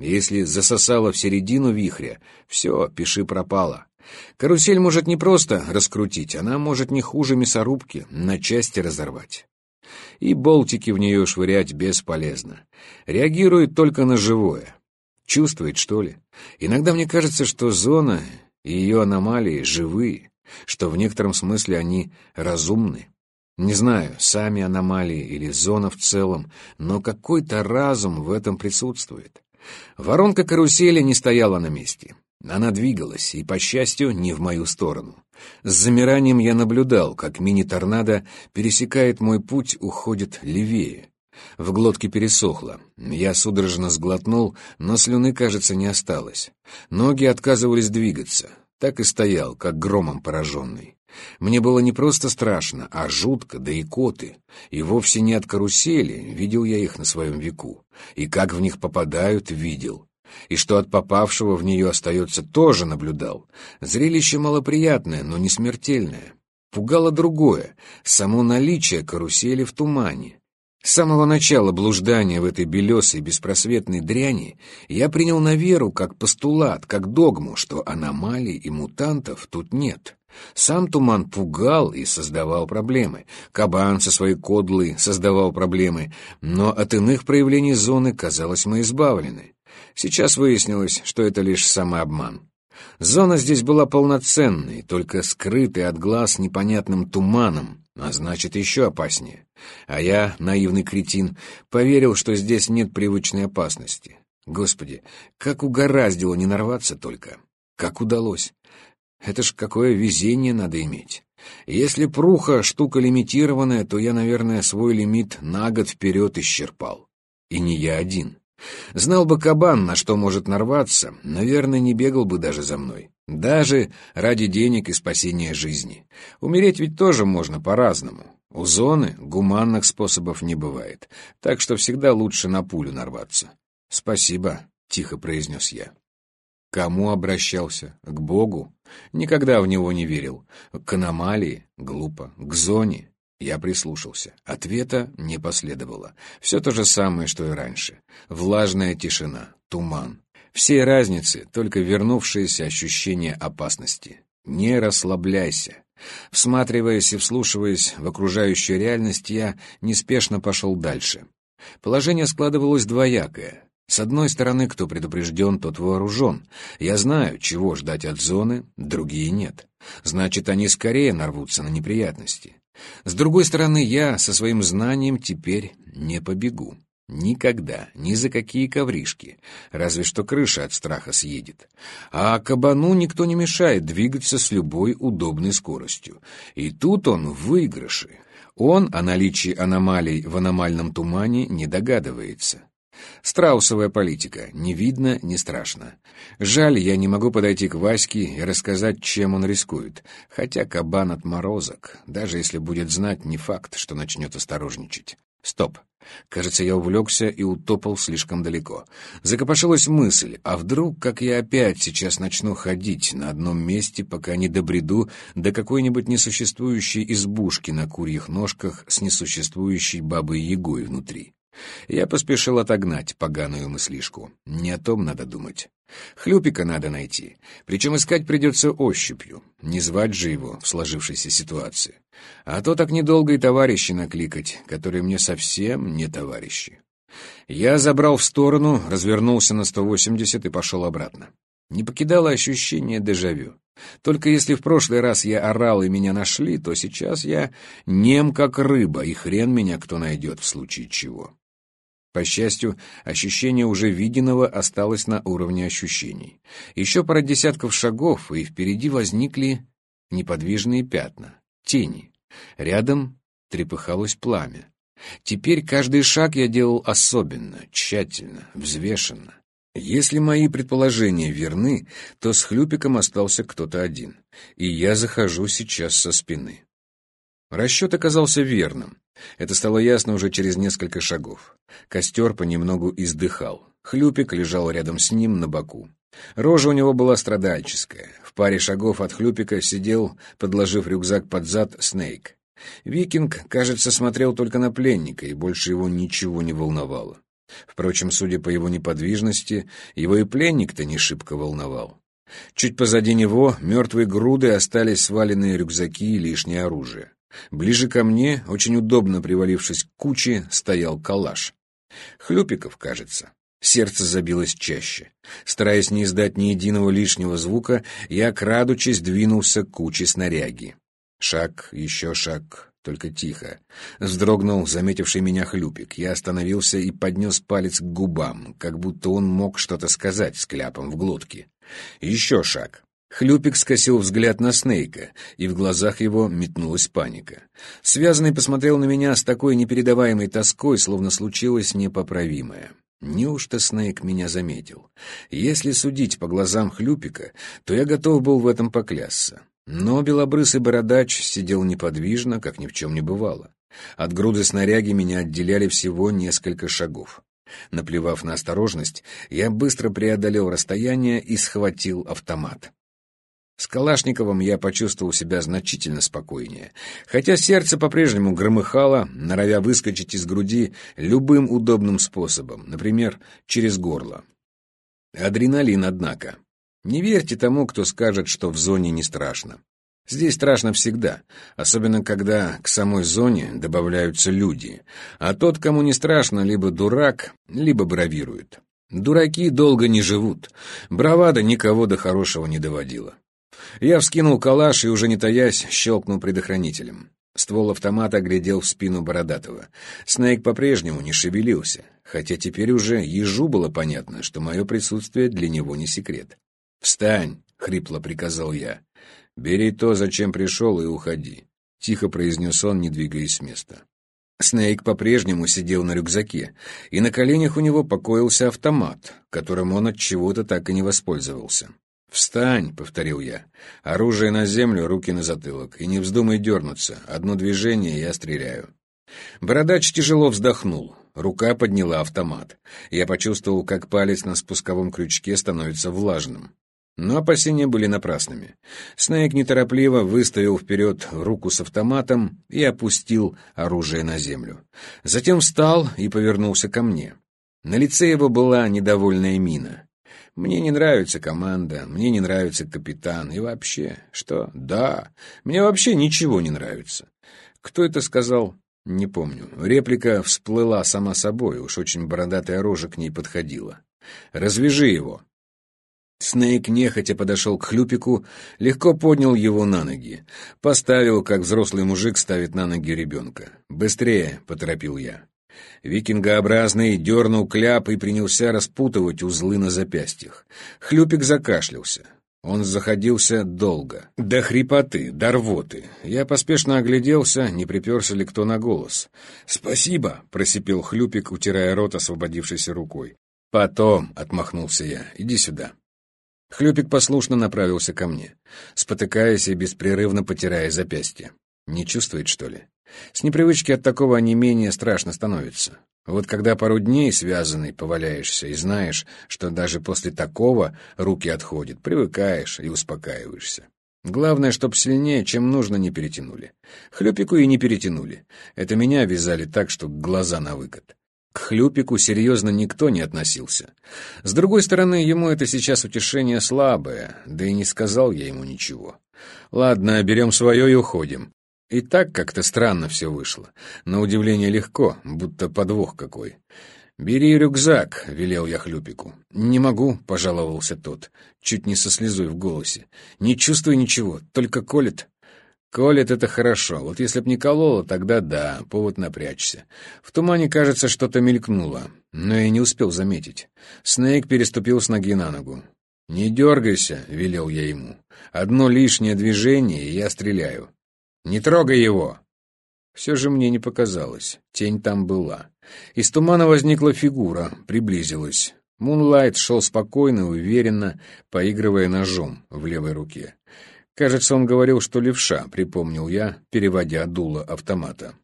Если засосало в середину вихря, все, пиши пропало. Карусель может не просто раскрутить, она может не хуже мясорубки на части разорвать. И болтики в нее швырять бесполезно. Реагирует только на живое. Чувствует, что ли? Иногда мне кажется, что зона и ее аномалии живые, что в некотором смысле они разумны. Не знаю, сами аномалии или зона в целом, но какой-то разум в этом присутствует. Воронка карусели не стояла на месте. Она двигалась, и, по счастью, не в мою сторону. С замиранием я наблюдал, как мини-торнадо пересекает мой путь, уходит левее. В глотке пересохло. Я судорожно сглотнул, но слюны, кажется, не осталось. Ноги отказывались двигаться. Так и стоял, как громом пораженный. Мне было не просто страшно, а жутко, да и коты. И вовсе не от карусели, видел я их на своем веку. И как в них попадают, видел. И что от попавшего в нее остается, тоже наблюдал. Зрелище малоприятное, но не смертельное. Пугало другое — само наличие карусели в тумане. С самого начала блуждания в этой белесой беспросветной дряни я принял на веру как постулат, как догму, что аномалий и мутантов тут нет. Сам туман пугал и создавал проблемы. Кабан со своей кодлой создавал проблемы, но от иных проявлений зоны, казалось, мы избавлены. Сейчас выяснилось, что это лишь самообман. Зона здесь была полноценной, только скрытой от глаз непонятным туманом, а значит, еще опаснее. А я, наивный кретин, поверил, что здесь нет привычной опасности. Господи, как угораздило не нарваться только. Как удалось. Это ж какое везение надо иметь. Если пруха штука лимитированная, то я, наверное, свой лимит на год вперед исчерпал. И не я один. Знал бы кабан, на что может нарваться, наверное, не бегал бы даже за мной. Даже ради денег и спасения жизни. Умереть ведь тоже можно по-разному. У зоны гуманных способов не бывает, так что всегда лучше на пулю нарваться. «Спасибо», — тихо произнес я. Кому обращался? К Богу? Никогда в него не верил. К аномалии? Глупо. К зоне? Я прислушался. Ответа не последовало. Все то же самое, что и раньше. Влажная тишина, туман. Все разницы, только вернувшееся ощущение опасности. Не расслабляйся. Всматриваясь и вслушиваясь в окружающую реальность, я неспешно пошел дальше. Положение складывалось двоякое. С одной стороны, кто предупрежден, тот вооружен. Я знаю, чего ждать от зоны, другие нет. Значит, они скорее нарвутся на неприятности. С другой стороны, я со своим знанием теперь не побегу. Никогда, ни за какие ковришки, разве что крыша от страха съедет. А кабану никто не мешает двигаться с любой удобной скоростью. И тут он в выигрыше. Он о наличии аномалий в аномальном тумане не догадывается. Страусовая политика. Не видно, не страшно. Жаль, я не могу подойти к Ваське и рассказать, чем он рискует. Хотя кабан отморозок. Даже если будет знать, не факт, что начнет осторожничать. Стоп. Кажется, я увлекся и утопал слишком далеко. Закопошилась мысль, а вдруг, как я опять сейчас начну ходить на одном месте, пока не добреду до какой-нибудь несуществующей избушки на курьих ножках с несуществующей бабой-ягой внутри. Я поспешил отогнать поганую мыслишку. Не о том надо думать. Хлюпика надо найти. Причем искать придется ощупью. Не звать же его в сложившейся ситуации. А то так недолго и товарищи накликать, которые мне совсем не товарищи. Я забрал в сторону, развернулся на 180 и пошел обратно. Не покидало ощущение дежавю. Только если в прошлый раз я орал и меня нашли, то сейчас я нем как рыба, и хрен меня кто найдет в случае чего. По счастью, ощущение уже виденного осталось на уровне ощущений. Еще пара десятков шагов, и впереди возникли неподвижные пятна, тени. Рядом трепыхалось пламя. Теперь каждый шаг я делал особенно, тщательно, взвешенно. Если мои предположения верны, то с хлюпиком остался кто-то один, и я захожу сейчас со спины. Расчет оказался верным. Это стало ясно уже через несколько шагов. Костер понемногу издыхал. Хлюпик лежал рядом с ним на боку. Рожа у него была страдальческая. В паре шагов от Хлюпика сидел, подложив рюкзак под зад, Снейк. Викинг, кажется, смотрел только на пленника, и больше его ничего не волновало. Впрочем, судя по его неподвижности, его и пленник-то не шибко волновал. Чуть позади него мертвые груды остались сваленные рюкзаки и лишнее оружие. Ближе ко мне, очень удобно привалившись к куче, стоял калаш. Хлюпиков, кажется. Сердце забилось чаще. Стараясь не издать ни единого лишнего звука, я, крадучись, двинулся к куче снаряги. Шаг, еще шаг, только тихо. Вздрогнул заметивший меня хлюпик. Я остановился и поднес палец к губам, как будто он мог что-то сказать с кляпом в глотке. Еще шаг. Хлюпик скосил взгляд на Снейка, и в глазах его метнулась паника. Связанный посмотрел на меня с такой непередаваемой тоской, словно случилось непоправимое. Неужто Снейк меня заметил? Если судить по глазам Хлюпика, то я готов был в этом поклясться. Но белобрысый бородач сидел неподвижно, как ни в чем не бывало. От груды снаряги меня отделяли всего несколько шагов. Наплевав на осторожность, я быстро преодолел расстояние и схватил автомат. С Калашниковым я почувствовал себя значительно спокойнее, хотя сердце по-прежнему громыхало, норовя выскочить из груди любым удобным способом, например, через горло. Адреналин, однако. Не верьте тому, кто скажет, что в зоне не страшно. Здесь страшно всегда, особенно когда к самой зоне добавляются люди, а тот, кому не страшно, либо дурак, либо бравирует. Дураки долго не живут, бравада никого до хорошего не доводила. Я вскинул калаш и, уже не таясь, щелкнул предохранителем. Ствол автомата глядел в спину Бородатого. Снейк по-прежнему не шевелился, хотя теперь уже ежу было понятно, что мое присутствие для него не секрет. «Встань!» — хрипло приказал я. «Бери то, зачем пришел, и уходи», — тихо произнес он, не двигаясь с места. Снейк по-прежнему сидел на рюкзаке, и на коленях у него покоился автомат, которым он от чего-то так и не воспользовался. «Встань!» — повторил я. «Оружие на землю, руки на затылок. И не вздумай дернуться. Одно движение — я стреляю». Бородач тяжело вздохнул. Рука подняла автомат. Я почувствовал, как палец на спусковом крючке становится влажным. Но опасения были напрасными. Снейк неторопливо выставил вперед руку с автоматом и опустил оружие на землю. Затем встал и повернулся ко мне. На лице его была недовольная мина. Мне не нравится команда, мне не нравится капитан. И вообще, что? Да, мне вообще ничего не нравится. Кто это сказал? Не помню. Реплика всплыла сама собой, уж очень бородатая рожа к ней подходила. «Развяжи его», Снейк нехотя подошел к хлюпику, легко поднял его на ноги. Поставил, как взрослый мужик ставит на ноги ребенка. «Быстрее!» — поторопил я. Викингообразный дернул кляп и принялся распутывать узлы на запястьях. Хлюпик закашлялся. Он заходился долго. До хрипоты, до рвоты. Я поспешно огляделся, не приперся ли кто на голос. «Спасибо!» — просипел Хлюпик, утирая рот освободившейся рукой. «Потом!» — отмахнулся я. «Иди сюда!» Хлюпик послушно направился ко мне, спотыкаясь и беспрерывно потирая запястье. Не чувствует, что ли? С непривычки от такого онемения страшно становится. Вот когда пару дней связанный поваляешься и знаешь, что даже после такого руки отходят, привыкаешь и успокаиваешься. Главное, чтоб сильнее, чем нужно, не перетянули. Хлюпику и не перетянули. Это меня вязали так, что глаза на выкат. К Хлюпику серьезно никто не относился. С другой стороны, ему это сейчас утешение слабое, да и не сказал я ему ничего. Ладно, берем свое и уходим. И так как-то странно все вышло. На удивление легко, будто подвох какой. «Бери рюкзак», — велел я Хлюпику. «Не могу», — пожаловался тот, чуть не со слезой в голосе. «Не чувствую ничего, только колет». Колет — это хорошо. Вот если б не кололо, тогда да, повод напрячься. В тумане, кажется, что-то мелькнуло, но я не успел заметить. Снейк переступил с ноги на ногу. «Не дергайся», — велел я ему. «Одно лишнее движение, и я стреляю». «Не трогай его!» Все же мне не показалось. Тень там была. Из тумана возникла фигура, приблизилась. Мунлайт шел спокойно уверенно, поигрывая ножом в левой руке. Кажется, он говорил, что левша, припомнил я, переводя дуло автомата.